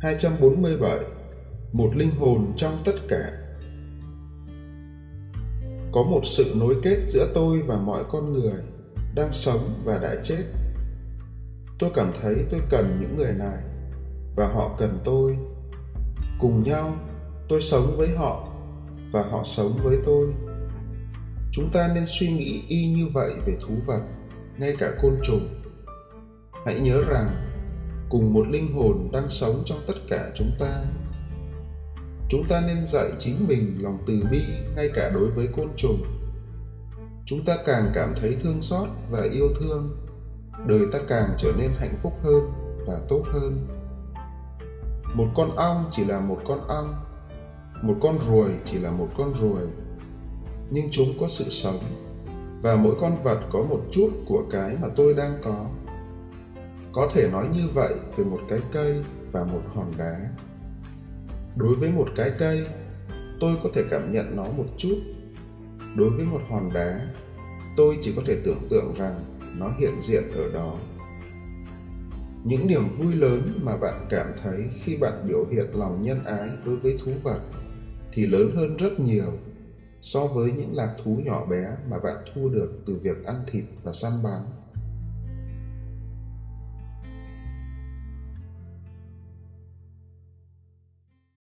247 Một linh hồn trong tất cả Có một sự nối kết giữa tôi và mọi con người đang sống và đã chết. Tôi cảm thấy tôi cần những người này và họ cần tôi. Cùng nhau, tôi sống với họ và họ sống với tôi. Chúng ta nên suy nghĩ y như vậy về thú vật, ngay cả côn trùng. Hãy nhớ rằng cùng một linh hồn đang sống trong tất cả chúng ta. Chúng ta nên dạy chính mình lòng từ bi ngay cả đối với côn trùng. Chúng ta càng cảm thấy thương xót và yêu thương, đời ta càng trở nên hạnh phúc hơn và tốt hơn. Một con ong chỉ là một con ong, một con ruồi chỉ là một con ruồi, nhưng chúng có sự sống và mỗi con vật có một chút của cái mà tôi đang có có thể nói như vậy về một cái cây và một hòn đá. Đối với một cái cây, tôi có thể cảm nhận nó một chút. Đối với một hòn đá, tôi chỉ có thể tưởng tượng rằng nó hiện diện ở đó. Những niềm vui lớn mà bạn cảm thấy khi bạn biểu hiện lòng nhân ái đối với thú vật thì lớn hơn rất nhiều so với những lạc thú nhỏ bé mà bạn thu được từ việc ăn thịt và săn bắn.